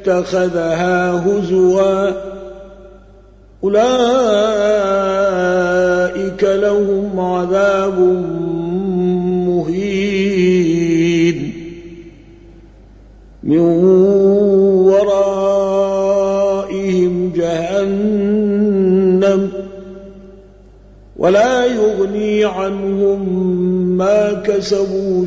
اتخذها هزوا أولئك لهم عذاب مهين من ورائهم جهنم ولا يغني عنهم ما كسبوا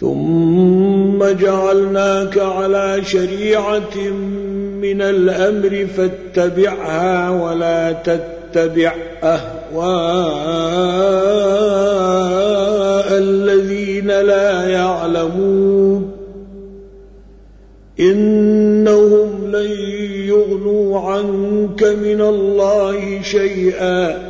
ثم جعلناك على شريعة من الأمر فاتبعها ولا تتبع أهواء الذين لا يعلمون. إنهم لن يغنوا عنك من الله شيئا.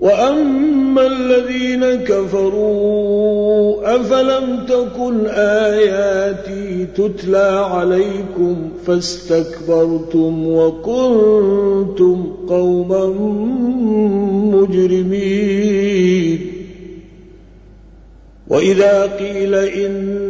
وأما الذين كفروا أفلم تكن آياتي تتلى عليكم فاستكبرتم وكنتم قوما مجرمين وإذا قيل إن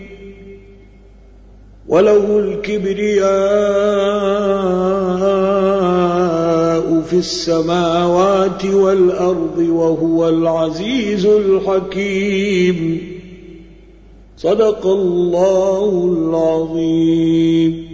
وله الكبرياء في السماوات والأرض وهو العزيز الحكيم. صدق الله العظيم.